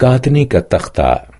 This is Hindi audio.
कातनी का तख्ता।